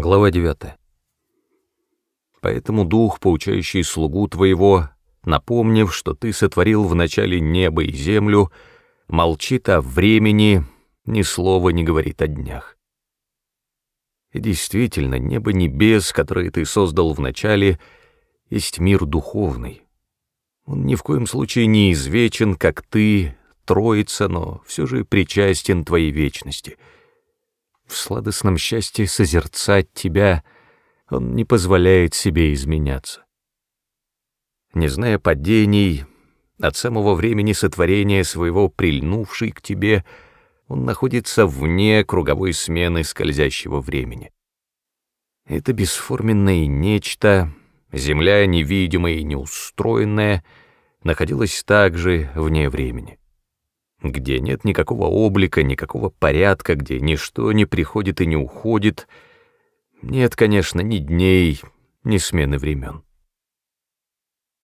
Глава 9. Поэтому дух, поучающий слугу твоего, напомнив, что ты сотворил в начале небо и землю, молчит о времени, ни слова не говорит о днях. И действительно, небо небес, которые ты создал в начале, есть мир духовный. Он ни в коем случае не извечен, как ты, Троица, но все же причастен твоей вечности — в сладостном счастье созерцать тебя, он не позволяет себе изменяться. Не зная падений, от самого времени сотворения своего прильнувший к тебе, он находится вне круговой смены скользящего времени. Это бесформенное нечто, земля невидимая и неустроенная, находилась также вне времени где нет никакого облика, никакого порядка, где ничто не приходит и не уходит, нет, конечно, ни дней, ни смены времен.